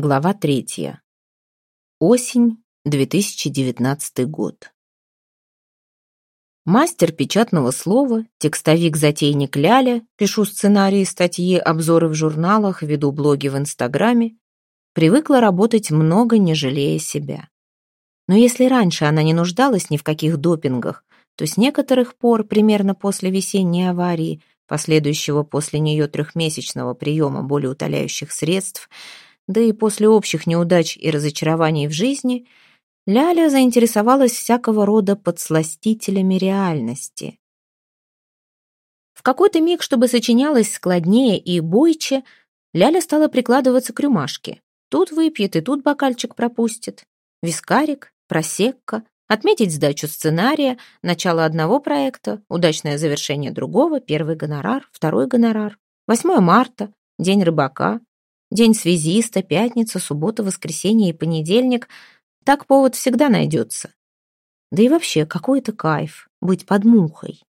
Глава третья. Осень, 2019 год. Мастер печатного слова, текстовик-затейник Ляля, пишу сценарии, статьи, обзоры в журналах, веду блоги в Инстаграме, привыкла работать много, не жалея себя. Но если раньше она не нуждалась ни в каких допингах, то с некоторых пор, примерно после весенней аварии, последующего после нее трехмесячного приема болеутоляющих средств, да и после общих неудач и разочарований в жизни, Ляля заинтересовалась всякого рода подсластителями реальности. В какой-то миг, чтобы сочинялось складнее и бойче, Ляля стала прикладываться к рюмашке. Тут выпьет и тут бокальчик пропустит. Вискарик, просекка, отметить сдачу сценария, начало одного проекта, удачное завершение другого, первый гонорар, второй гонорар, 8 марта, день рыбака, День связиста, пятница, суббота, воскресенье и понедельник. Так повод всегда найдется. Да и вообще, какой это кайф быть под мухой.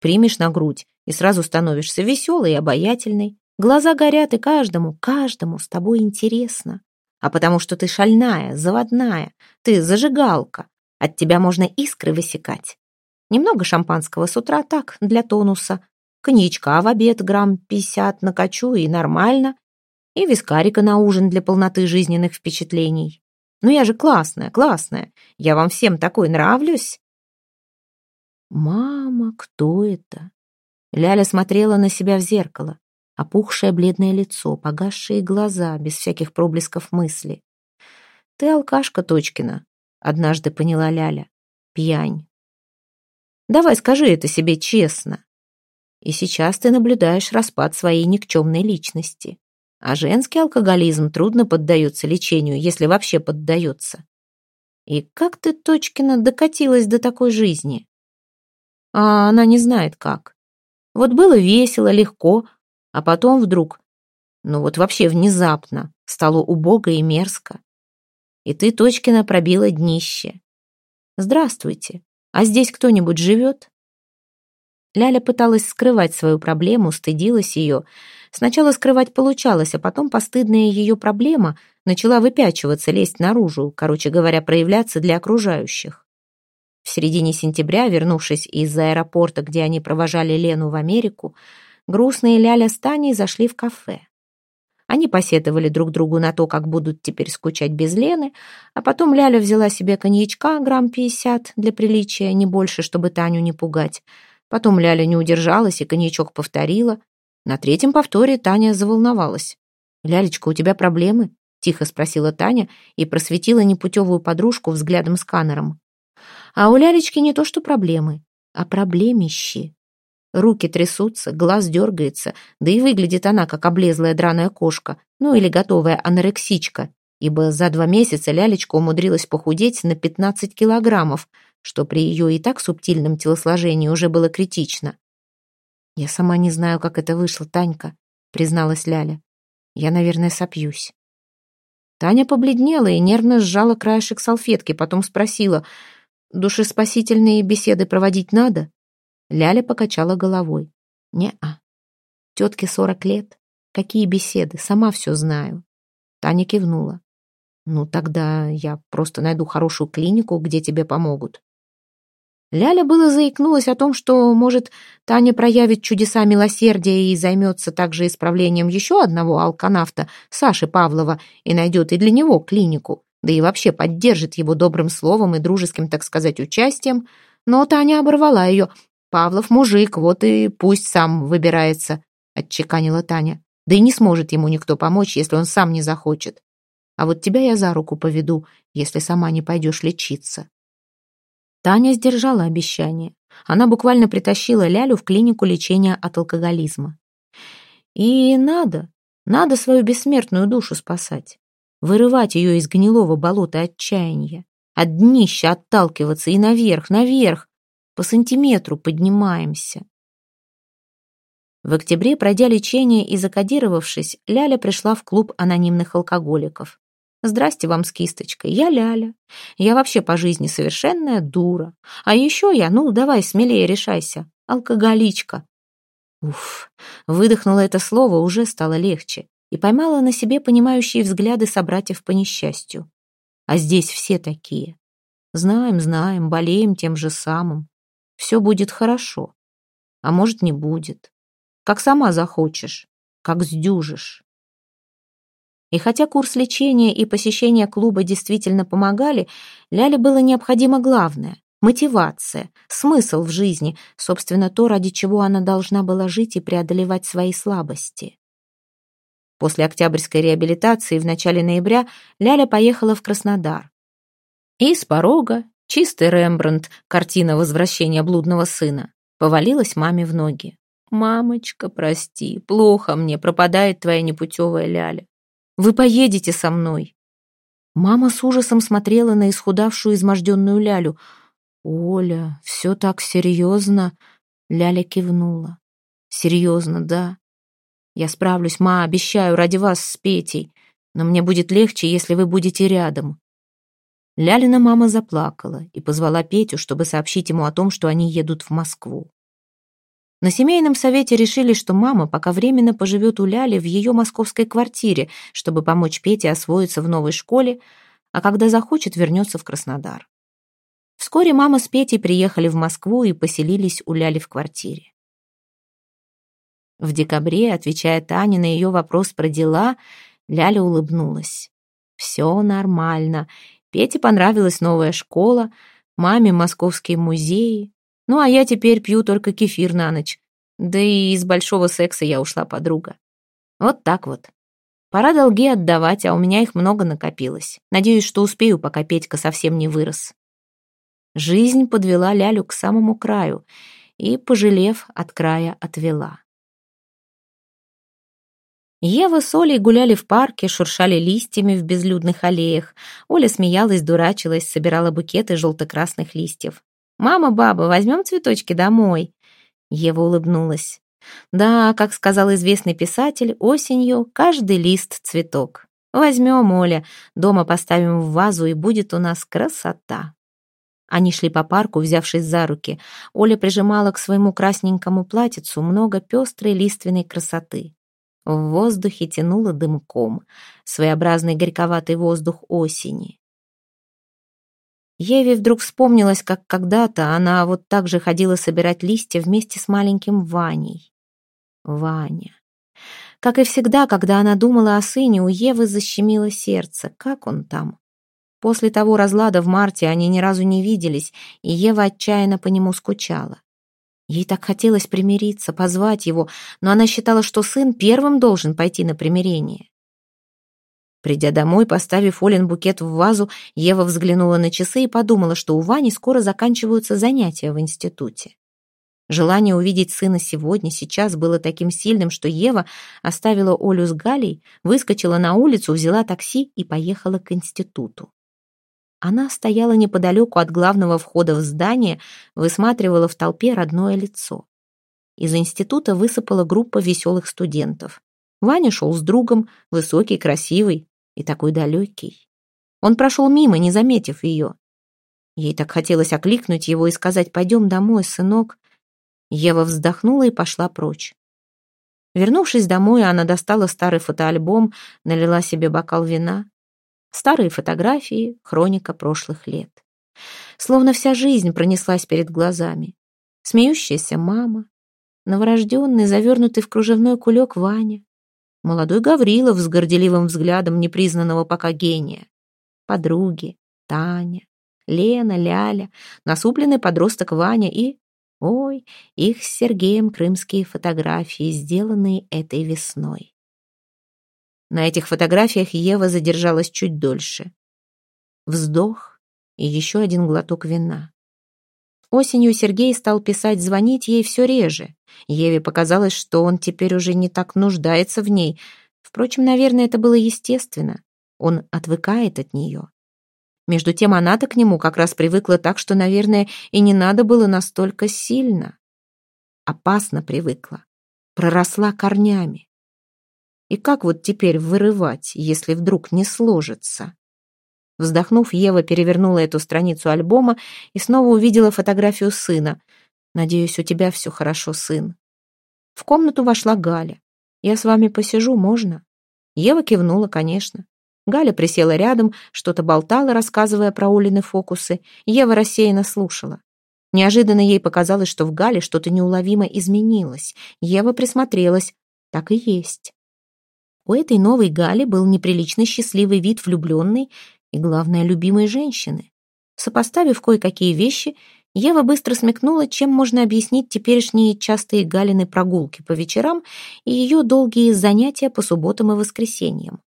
Примешь на грудь и сразу становишься веселой и обаятельной. Глаза горят, и каждому, каждому с тобой интересно. А потому что ты шальная, заводная, ты зажигалка. От тебя можно искры высекать. Немного шампанского с утра так, для тонуса. Коньячка в обед грамм пятьдесят накачу и нормально и вискарика на ужин для полноты жизненных впечатлений. Ну я же классная, классная. Я вам всем такой нравлюсь. Мама, кто это? Ляля смотрела на себя в зеркало. Опухшее бледное лицо, погасшие глаза, без всяких проблесков мысли. «Ты алкашка, Точкина», — однажды поняла Ляля. «Пьянь». «Давай скажи это себе честно». И сейчас ты наблюдаешь распад своей никчемной личности. А женский алкоголизм трудно поддается лечению, если вообще поддается. И как ты, Точкина, докатилась до такой жизни? А она не знает как. Вот было весело, легко, а потом вдруг, ну вот вообще внезапно, стало убого и мерзко. И ты, Точкина, пробила днище. Здравствуйте. А здесь кто-нибудь живет? Ляля пыталась скрывать свою проблему, стыдилась ее. Сначала скрывать получалось, а потом постыдная ее проблема начала выпячиваться, лезть наружу, короче говоря, проявляться для окружающих. В середине сентября, вернувшись из аэропорта, где они провожали Лену в Америку, грустные Ляля с Таней зашли в кафе. Они посетовали друг другу на то, как будут теперь скучать без Лены, а потом Ляля взяла себе коньячка грамм пятьдесят для приличия, не больше, чтобы Таню не пугать, Потом Ляля не удержалась и коньячок повторила. На третьем повторе Таня заволновалась. «Лялечка, у тебя проблемы?» — тихо спросила Таня и просветила непутевую подружку взглядом-сканером. А у Лялечки не то что проблемы, а проблемищи. Руки трясутся, глаз дергается, да и выглядит она, как облезлая драная кошка, ну или готовая анорексичка, ибо за два месяца Лялечка умудрилась похудеть на 15 килограммов — что при ее и так субтильном телосложении уже было критично. «Я сама не знаю, как это вышло, Танька», — призналась Ляля. «Я, наверное, сопьюсь». Таня побледнела и нервно сжала краешек салфетки, потом спросила, «Душеспасительные беседы проводить надо?» Ляля покачала головой. «Не-а. Тетке сорок лет. Какие беседы? Сама все знаю». Таня кивнула. «Ну, тогда я просто найду хорошую клинику, где тебе помогут». Ляля было заикнулась о том, что, может, Таня проявит чудеса милосердия и займется также исправлением еще одного алканавта, Саши Павлова, и найдет и для него клинику, да и вообще поддержит его добрым словом и дружеским, так сказать, участием. Но Таня оборвала ее. «Павлов мужик, вот и пусть сам выбирается», — отчеканила Таня. «Да и не сможет ему никто помочь, если он сам не захочет. А вот тебя я за руку поведу, если сама не пойдешь лечиться». Таня сдержала обещание. Она буквально притащила Лялю в клинику лечения от алкоголизма. И надо, надо свою бессмертную душу спасать. Вырывать ее из гнилого болота отчаяния. От днища отталкиваться и наверх, наверх. По сантиметру поднимаемся. В октябре, пройдя лечение и закодировавшись, Ляля пришла в клуб анонимных алкоголиков. Здрасте вам с кисточкой, я Ляля. Я вообще по жизни совершенная дура. А еще я, ну, давай смелее решайся, алкоголичка. Уф, выдохнула это слово, уже стало легче. и поймала на себе понимающие взгляды собратьев по несчастью. А здесь все такие. Знаем, знаем, болеем тем же самым. Все будет хорошо. А может, не будет. Как сама захочешь, как сдюжишь. И хотя курс лечения и посещение клуба действительно помогали, Ляле было необходимо главное — мотивация, смысл в жизни, собственно, то, ради чего она должна была жить и преодолевать свои слабости. После октябрьской реабилитации в начале ноября Ляля поехала в Краснодар. И с порога, чистый Рембрандт, картина возвращения блудного сына, повалилась маме в ноги. «Мамочка, прости, плохо мне, пропадает твоя непутевая Ляля. Вы поедете со мной». Мама с ужасом смотрела на исхудавшую изможденную Лялю. «Оля, все так серьезно?» Ляля кивнула. «Серьезно, да. Я справлюсь, ма, обещаю, ради вас с Петей. Но мне будет легче, если вы будете рядом». Лялина мама заплакала и позвала Петю, чтобы сообщить ему о том, что они едут в Москву. На семейном совете решили, что мама пока временно поживет у Ляли в ее московской квартире, чтобы помочь Пете освоиться в новой школе, а когда захочет, вернется в Краснодар. Вскоре мама с Петей приехали в Москву и поселились у Ляли в квартире. В декабре, отвечая Тане на ее вопрос про дела, Ляля улыбнулась. «Все нормально. Пете понравилась новая школа, маме московские музеи, ну, а я теперь пью только кефир на ночь. Да и из большого секса я ушла подруга. Вот так вот. Пора долги отдавать, а у меня их много накопилось. Надеюсь, что успею, пока Петька совсем не вырос. Жизнь подвела Лялю к самому краю и, пожалев, от края отвела. Ева с Олей гуляли в парке, шуршали листьями в безлюдных аллеях. Оля смеялась, дурачилась, собирала букеты желто-красных листьев. «Мама, баба, возьмем цветочки домой?» Ева улыбнулась. «Да, как сказал известный писатель, осенью каждый лист цветок. Возьмем, Оля, дома поставим в вазу, и будет у нас красота». Они шли по парку, взявшись за руки. Оля прижимала к своему красненькому платьицу много пестрой лиственной красоты. В воздухе тянуло дымком, своеобразный горьковатый воздух осени. Еве вдруг вспомнилось, как когда-то она вот так же ходила собирать листья вместе с маленьким Ваней. Ваня. Как и всегда, когда она думала о сыне, у Евы защемило сердце. Как он там? После того разлада в марте они ни разу не виделись, и Ева отчаянно по нему скучала. Ей так хотелось примириться, позвать его, но она считала, что сын первым должен пойти на примирение. Придя домой, поставив Олин букет в вазу, Ева взглянула на часы и подумала, что у Вани скоро заканчиваются занятия в институте. Желание увидеть сына сегодня, сейчас было таким сильным, что Ева оставила Олю с Галей, выскочила на улицу, взяла такси и поехала к институту. Она стояла неподалеку от главного входа в здание, высматривала в толпе родное лицо. Из института высыпала группа веселых студентов. Ваня шел с другом, высокий, красивый, и такой далекий. Он прошел мимо, не заметив ее. Ей так хотелось окликнуть его и сказать «Пойдем домой, сынок». Ева вздохнула и пошла прочь. Вернувшись домой, она достала старый фотоальбом, налила себе бокал вина. Старые фотографии, хроника прошлых лет. Словно вся жизнь пронеслась перед глазами. Смеющаяся мама, новорожденный, завернутый в кружевной кулек Ваня, молодой Гаврилов с горделивым взглядом непризнанного пока гения, подруги, Таня, Лена, Ляля, насупленный подросток Ваня и... Ой, их с Сергеем крымские фотографии, сделанные этой весной. На этих фотографиях Ева задержалась чуть дольше. Вздох и еще один глоток вина. Осенью Сергей стал писать, звонить ей все реже. Еве показалось, что он теперь уже не так нуждается в ней. Впрочем, наверное, это было естественно. Он отвыкает от нее. Между тем она-то к нему как раз привыкла так, что, наверное, и не надо было настолько сильно. Опасно привыкла. Проросла корнями. И как вот теперь вырывать, если вдруг не сложится? Вздохнув, Ева перевернула эту страницу альбома и снова увидела фотографию сына. «Надеюсь, у тебя все хорошо, сын». В комнату вошла Галя. «Я с вами посижу, можно?» Ева кивнула, конечно. Галя присела рядом, что-то болтала, рассказывая про Олины фокусы. Ева рассеянно слушала. Неожиданно ей показалось, что в Гале что-то неуловимо изменилось. Ева присмотрелась. Так и есть. У этой новой Гали был неприлично счастливый вид влюбленной и, главное, любимой женщины. Сопоставив кое-какие вещи, Ева быстро смекнула, чем можно объяснить теперешние частые Галины прогулки по вечерам и ее долгие занятия по субботам и воскресеньям.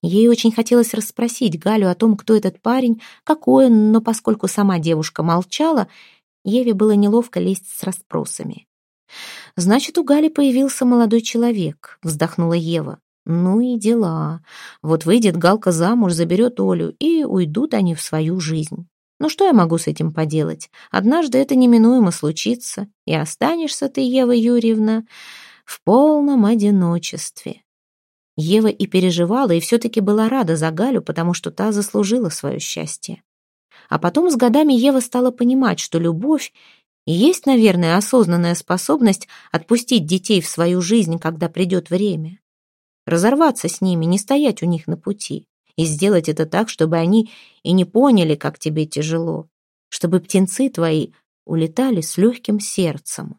Ей очень хотелось расспросить Галю о том, кто этот парень, какой он, но поскольку сама девушка молчала, Еве было неловко лезть с расспросами. «Значит, у Гали появился молодой человек», — вздохнула Ева. «Ну и дела. Вот выйдет Галка замуж, заберет Олю, и уйдут они в свою жизнь. Ну что я могу с этим поделать? Однажды это неминуемо случится, и останешься ты, Ева Юрьевна, в полном одиночестве. Ева и переживала, и все-таки была рада за Галю, потому что та заслужила свое счастье. А потом с годами Ева стала понимать, что любовь есть, наверное, осознанная способность отпустить детей в свою жизнь, когда придет время. Разорваться с ними, не стоять у них на пути и сделать это так, чтобы они и не поняли, как тебе тяжело, чтобы птенцы твои улетали с легким сердцем.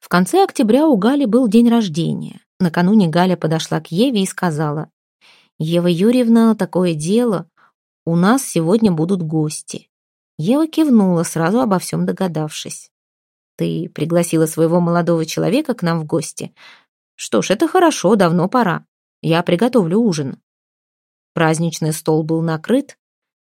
В конце октября у Гали был день рождения. Накануне Галя подошла к Еве и сказала, «Ева Юрьевна, такое дело, у нас сегодня будут гости». Ева кивнула, сразу обо всем догадавшись. «Ты пригласила своего молодого человека к нам в гости? Что ж, это хорошо, давно пора. Я приготовлю ужин». Праздничный стол был накрыт.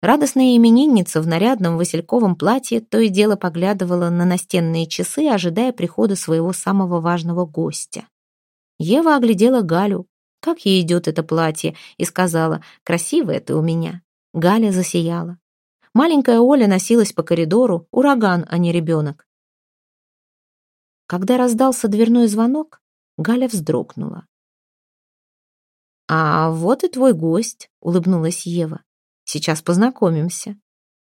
Радостная именинница в нарядном васильковом платье то и дело поглядывала на настенные часы, ожидая прихода своего самого важного гостя. Ева оглядела Галю, как ей идет это платье, и сказала «Красивая ты у меня». Галя засияла. Маленькая Оля носилась по коридору, ураган, а не ребенок. Когда раздался дверной звонок, Галя вздрогнула. «А вот и твой гость», — улыбнулась Ева. «Сейчас познакомимся».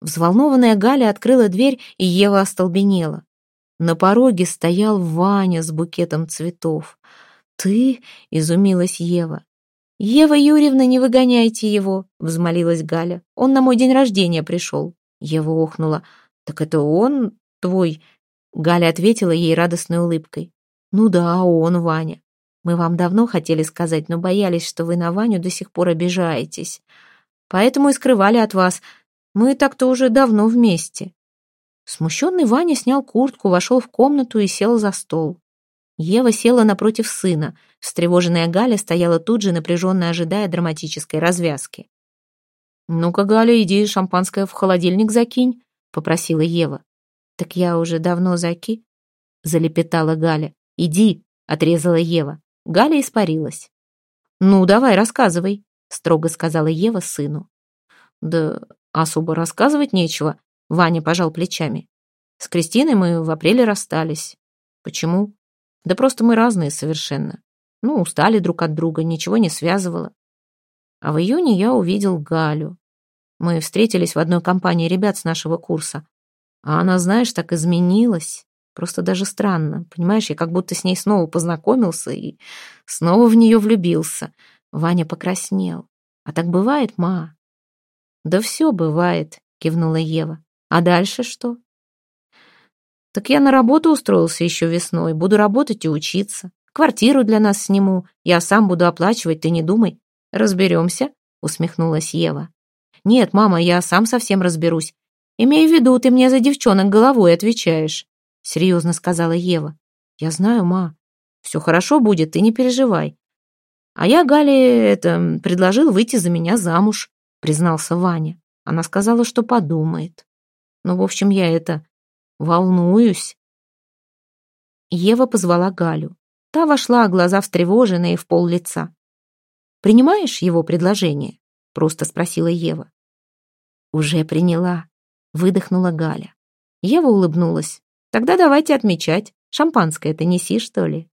Взволнованная Галя открыла дверь, и Ева остолбенела. На пороге стоял Ваня с букетом цветов. «Ты?» — изумилась Ева. «Ева Юрьевна, не выгоняйте его!» — взмолилась Галя. «Он на мой день рождения пришел». Ева охнула. «Так это он твой?» Галя ответила ей радостной улыбкой. «Ну да, он, Ваня. Мы вам давно хотели сказать, но боялись, что вы на Ваню до сих пор обижаетесь. Поэтому и скрывали от вас. Мы так-то уже давно вместе». Смущенный Ваня снял куртку, вошел в комнату и сел за стол. Ева села напротив сына. Встревоженная Галя стояла тут же, напряженно ожидая драматической развязки. «Ну-ка, Галя, иди шампанское в холодильник закинь», — попросила Ева. «Так я уже давно заки», — залепетала Галя. «Иди», — отрезала Ева. Галя испарилась. «Ну, давай, рассказывай», — строго сказала Ева сыну. «Да особо рассказывать нечего», — Ваня пожал плечами. «С Кристиной мы в апреле расстались. Почему? Да просто мы разные совершенно. Ну, устали друг от друга, ничего не связывало. А в июне я увидел Галю. Мы встретились в одной компании ребят с нашего курса. А она, знаешь, так изменилась. Просто даже странно. Понимаешь, я как будто с ней снова познакомился и снова в нее влюбился. Ваня покраснел. А так бывает, ма? Да все бывает, кивнула Ева. А дальше что? Так я на работу устроился еще весной. Буду работать и учиться. Квартиру для нас сниму. Я сам буду оплачивать, ты не думай. Разберемся, усмехнулась Ева. Нет, мама, я сам совсем разберусь. Имей в виду, ты мне за девчонок головой отвечаешь. — серьезно сказала Ева. «Я знаю, ма. Все хорошо будет, ты не переживай. А я Гале это предложил выйти за меня замуж», — признался Ваня. Она сказала, что подумает. Ну, в общем, я это... волнуюсь. Ева позвала Галю. Та вошла, глаза встревоженные, в пол лица. «Принимаешь его предложение?» — просто спросила Ева. «Уже приняла», — выдохнула Галя. Ева улыбнулась. Тогда давайте отмечать. Шампанское ты неси, что ли?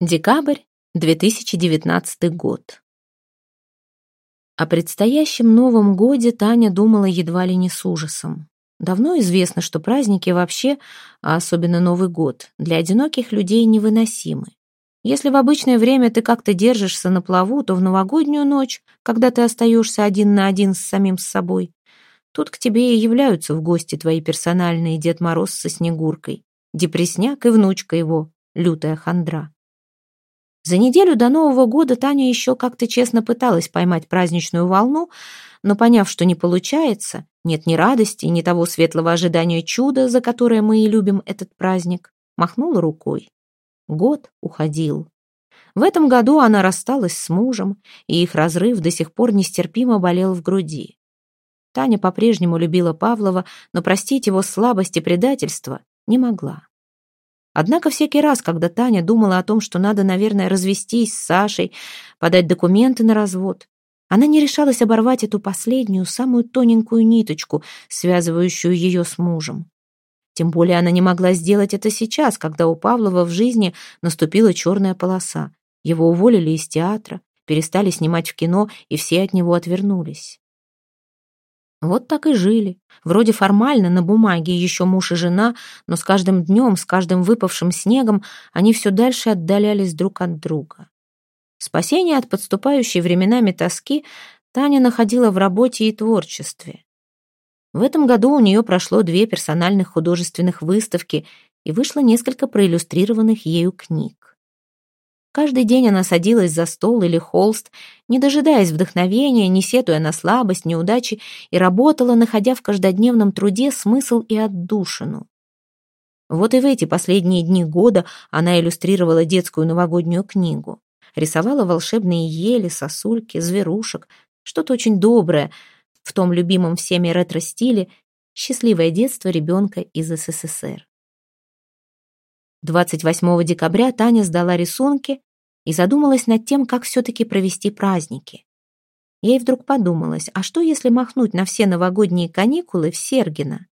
Декабрь, 2019 год. О предстоящем Новом годе Таня думала едва ли не с ужасом. Давно известно, что праздники вообще, а особенно Новый год, для одиноких людей невыносимы. Если в обычное время ты как-то держишься на плаву, то в новогоднюю ночь, когда ты остаешься один на один с самим собой, тут к тебе и являются в гости твои персональные Дед Мороз со Снегуркой, депресняк и внучка его, лютая хандра. За неделю до Нового года Таня еще как-то честно пыталась поймать праздничную волну, но поняв, что не получается, нет ни радости, ни того светлого ожидания чуда, за которое мы и любим этот праздник, махнула рукой. Год уходил. В этом году она рассталась с мужем, и их разрыв до сих пор нестерпимо болел в груди. Таня по-прежнему любила Павлова, но простить его слабость и предательство не могла. Однако всякий раз, когда Таня думала о том, что надо, наверное, развестись с Сашей, подать документы на развод, она не решалась оборвать эту последнюю, самую тоненькую ниточку, связывающую ее с мужем. Тем более она не могла сделать это сейчас, когда у Павлова в жизни наступила черная полоса. Его уволили из театра, перестали снимать в кино, и все от него отвернулись. Вот так и жили. Вроде формально, на бумаге еще муж и жена, но с каждым днем, с каждым выпавшим снегом они все дальше отдалялись друг от друга. Спасение от подступающей временами тоски Таня находила в работе и творчестве. В этом году у нее прошло две персональных художественных выставки и вышло несколько проиллюстрированных ею книг. Каждый день она садилась за стол или холст, не дожидаясь вдохновения, не сетуя на слабость, неудачи, и работала, находя в каждодневном труде смысл и отдушину. Вот и в эти последние дни года она иллюстрировала детскую новогоднюю книгу. Рисовала волшебные ели, сосульки, зверушек, что-то очень доброе в том любимом всеми ретро-стиле «Счастливое детство ребенка из СССР». 28 декабря Таня сдала рисунки и задумалась над тем, как все-таки провести праздники. Ей вдруг подумалось, а что если махнуть на все новогодние каникулы в Сергино?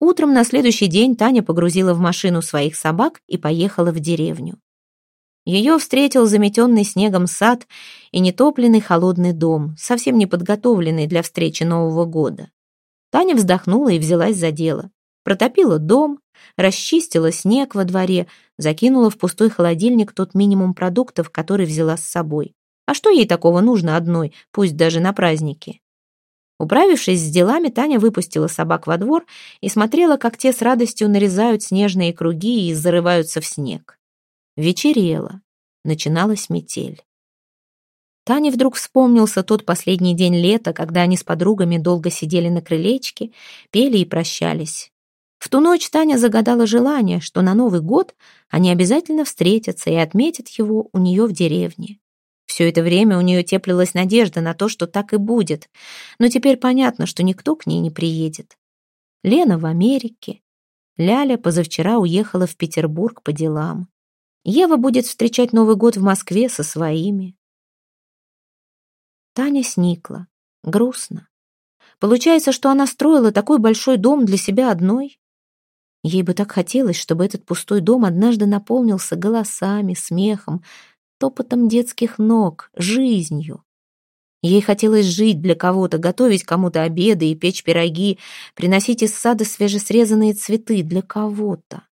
Утром на следующий день Таня погрузила в машину своих собак и поехала в деревню. Ее встретил заметенный снегом сад и нетопленный холодный дом, совсем не подготовленный для встречи Нового года. Таня вздохнула и взялась за дело. Протопила дом, расчистила снег во дворе, закинула в пустой холодильник тот минимум продуктов, который взяла с собой. А что ей такого нужно одной, пусть даже на празднике? Управившись с делами, Таня выпустила собак во двор и смотрела, как те с радостью нарезают снежные круги и зарываются в снег. Вечерело. Начиналась метель. Тане вдруг вспомнился тот последний день лета, когда они с подругами долго сидели на крылечке, пели и прощались. В ту ночь Таня загадала желание, что на Новый год они обязательно встретятся и отметят его у нее в деревне. Все это время у нее теплилась надежда на то, что так и будет, но теперь понятно, что никто к ней не приедет. Лена в Америке, Ляля позавчера уехала в Петербург по делам. Ева будет встречать Новый год в Москве со своими. Таня сникла, грустно. Получается, что она строила такой большой дом для себя одной, Ей бы так хотелось, чтобы этот пустой дом однажды наполнился голосами, смехом, топотом детских ног, жизнью. Ей хотелось жить для кого-то, готовить кому-то обеды и печь пироги, приносить из сада свежесрезанные цветы для кого-то.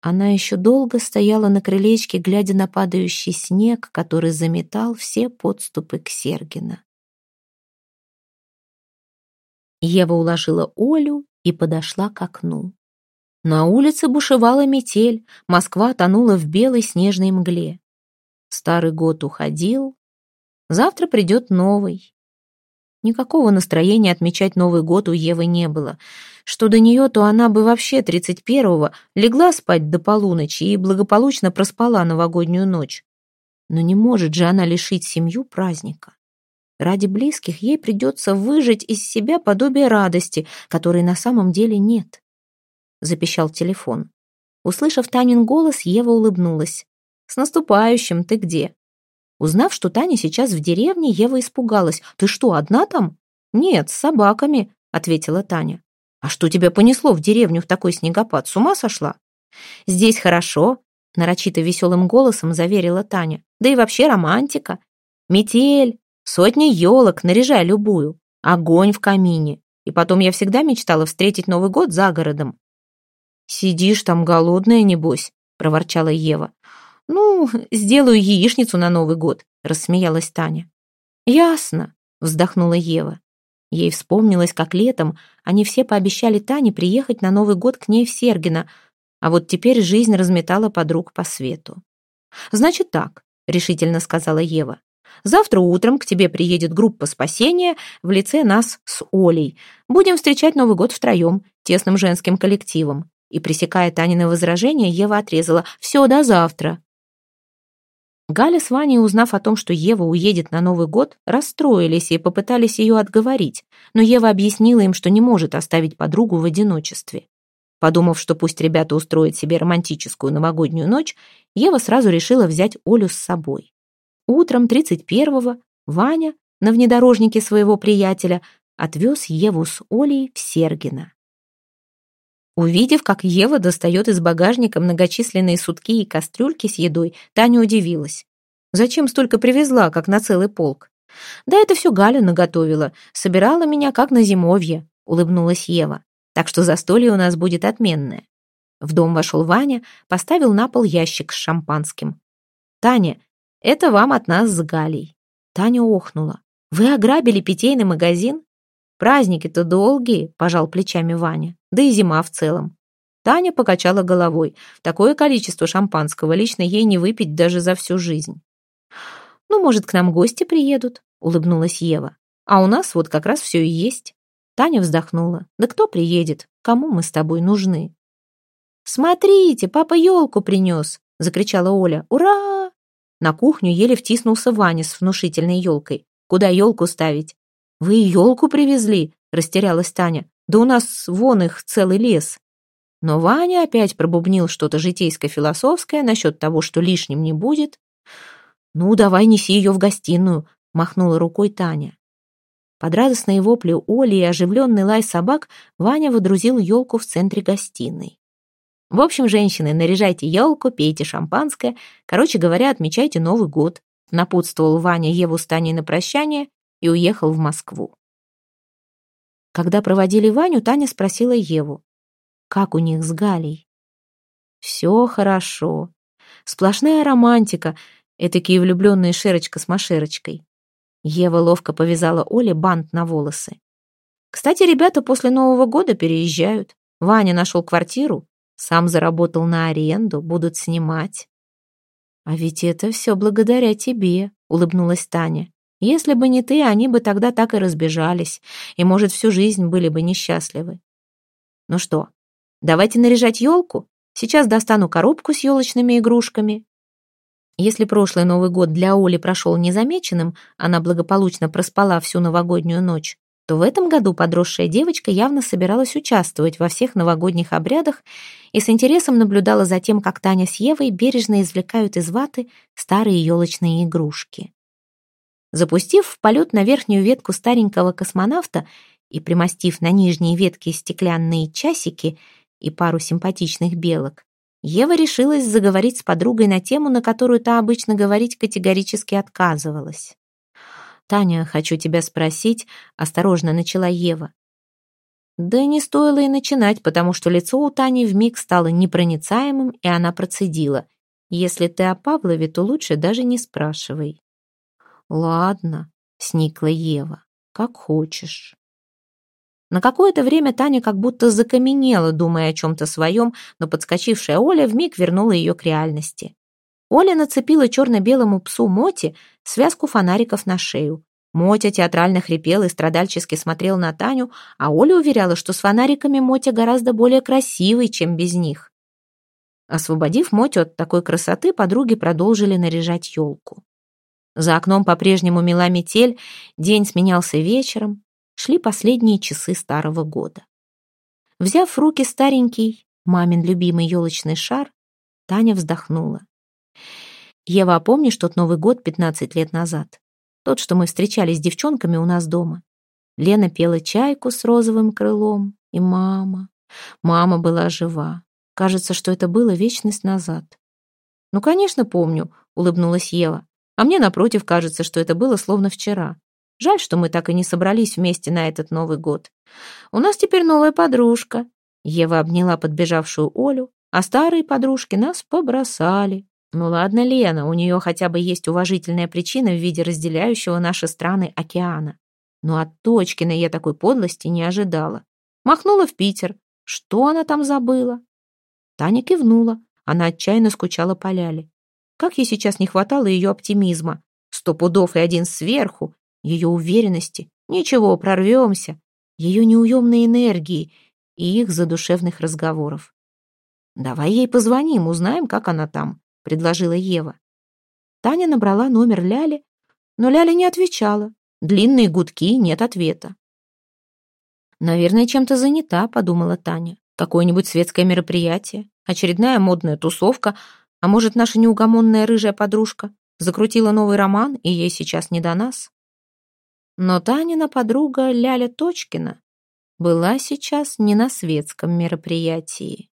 Она еще долго стояла на крылечке, глядя на падающий снег, который заметал все подступы к Сергина. Ева уложила Олю и подошла к окну. На улице бушевала метель, Москва тонула в белой снежной мгле. Старый год уходил, завтра придет новый. Никакого настроения отмечать Новый год у Евы не было. Что до нее, то она бы вообще 31-го легла спать до полуночи и благополучно проспала новогоднюю ночь. Но не может же она лишить семью праздника. Ради близких ей придется выжать из себя подобие радости, которой на самом деле нет. Запищал телефон. Услышав Танин голос, Ева улыбнулась. «С наступающим, ты где?» Узнав, что Таня сейчас в деревне, Ева испугалась. «Ты что, одна там?» «Нет, с собаками», — ответила Таня. «А что тебя понесло в деревню в такой снегопад? С ума сошла?» «Здесь хорошо», — нарочито веселым голосом заверила Таня. «Да и вообще романтика. Метель, Сотни елок, наряжай любую. Огонь в камине. И потом я всегда мечтала встретить Новый год за городом. Сидишь там голодная, небось. — проворчала Ева. «Ну, сделаю яичницу на Новый год», — рассмеялась Таня. «Ясно», — вздохнула Ева. Ей вспомнилось, как летом они все пообещали Тане приехать на Новый год к ней в Сергино, а вот теперь жизнь разметала подруг по свету. «Значит так», — решительно сказала Ева. «Завтра утром к тебе приедет группа спасения в лице нас с Олей. Будем встречать Новый год втроем, тесным женским коллективом». И, пресекая Танины возражения, Ева отрезала «Все, до завтра». Галя с Ваней, узнав о том, что Ева уедет на Новый год, расстроились и попытались ее отговорить, но Ева объяснила им, что не может оставить подругу в одиночестве. Подумав, что пусть ребята устроят себе романтическую новогоднюю ночь, Ева сразу решила взять Олю с собой. Утром 31-го Ваня на внедорожнике своего приятеля отвез Еву с Олей в Сергино. Увидев, как Ева достает из багажника многочисленные сутки и кастрюльки с едой, Таня удивилась. Зачем столько привезла, как на целый полк? Да это все Галя наготовила, собирала меня как на зимовье, улыбнулась Ева. Так что застолье у нас будет отменное. В дом вошел Ваня, поставил на пол ящик с шампанским. «Таня, это вам от нас с Галей». Таня охнула. «Вы ограбили питейный магазин?» «Праздники-то долгие», — пожал плечами Ваня да и зима в целом. Таня покачала головой. Такое количество шампанского лично ей не выпить даже за всю жизнь. «Ну, может, к нам гости приедут?» — улыбнулась Ева. «А у нас вот как раз все и есть». Таня вздохнула. «Да кто приедет? Кому мы с тобой нужны?» «Смотрите, папа елку принес!» — закричала Оля. «Ура!» На кухню еле втиснулся Ваня с внушительной елкой. «Куда елку ставить?» «Вы елку привезли?» — растерялась Таня. Да у нас вон их целый лес. Но Ваня опять пробубнил что-то житейско-философское насчет того, что лишним не будет. «Ну, давай неси ее в гостиную», — махнула рукой Таня. Под радостные вопли Оли и оживленный лай собак Ваня водрузил елку в центре гостиной. В общем, женщины, наряжайте елку, пейте шампанское, короче говоря, отмечайте Новый год. Напутствовал Ваня Еву с Таней на прощание и уехал в Москву. Когда проводили Ваню, Таня спросила Еву. «Как у них с Галей?» «Все хорошо. Сплошная романтика, этакие влюбленные Шерочка с Машерочкой». Ева ловко повязала Оле бант на волосы. «Кстати, ребята после Нового года переезжают. Ваня нашел квартиру, сам заработал на аренду, будут снимать». «А ведь это все благодаря тебе», — улыбнулась Таня. Если бы не ты, они бы тогда так и разбежались, и, может, всю жизнь были бы несчастливы. Ну что, давайте наряжать елку? Сейчас достану коробку с елочными игрушками. Если прошлый Новый год для Оли прошел незамеченным, она благополучно проспала всю новогоднюю ночь, то в этом году подросшая девочка явно собиралась участвовать во всех новогодних обрядах и с интересом наблюдала за тем, как Таня с Евой бережно извлекают из ваты старые елочные игрушки. Запустив в полет на верхнюю ветку старенького космонавта и примостив на нижние ветки стеклянные часики и пару симпатичных белок, Ева решилась заговорить с подругой на тему, на которую та обычно говорить категорически отказывалась. «Таня, хочу тебя спросить», — осторожно начала Ева. Да не стоило и начинать, потому что лицо у Тани вмиг стало непроницаемым, и она процедила. «Если ты о Павлове, то лучше даже не спрашивай». «Ладно», — сникла Ева, — «как хочешь». На какое-то время Таня как будто закаменела, думая о чем-то своем, но подскочившая Оля вмиг вернула ее к реальности. Оля нацепила черно-белому псу Моти связку фонариков на шею. Мотя театрально хрипел и страдальчески смотрел на Таню, а Оля уверяла, что с фонариками Мотя гораздо более красивый, чем без них. Освободив Мотю от такой красоты, подруги продолжили наряжать елку. За окном по-прежнему мела метель, день сменялся вечером, шли последние часы старого года. Взяв в руки старенький, мамин любимый елочный шар, Таня вздохнула. «Ева, а помнишь тот Новый год 15 лет назад? Тот, что мы встречались с девчонками у нас дома? Лена пела чайку с розовым крылом, и мама... Мама была жива. Кажется, что это было вечность назад. «Ну, конечно, помню», — улыбнулась Ева. А мне, напротив, кажется, что это было словно вчера. Жаль, что мы так и не собрались вместе на этот Новый год. У нас теперь новая подружка. Ева обняла подбежавшую Олю, а старые подружки нас побросали. Ну ладно, Лена, у нее хотя бы есть уважительная причина в виде разделяющего наши страны океана. Но от Точкиной я такой подлости не ожидала. Махнула в Питер. Что она там забыла? Таня кивнула. Она отчаянно скучала по Ляле. Как ей сейчас не хватало ее оптимизма. Сто пудов и один сверху. Ее уверенности. Ничего, прорвемся. Ее неуемной энергии и их задушевных разговоров. «Давай ей позвоним, узнаем, как она там», — предложила Ева. Таня набрала номер Ляли, но Ляля не отвечала. Длинные гудки, нет ответа. «Наверное, чем-то занята», — подумала Таня. «Какое-нибудь светское мероприятие, очередная модная тусовка, а может, наша неугомонная рыжая подружка закрутила новый роман, и ей сейчас не до нас?» Но Танина подруга Ляля Точкина была сейчас не на светском мероприятии.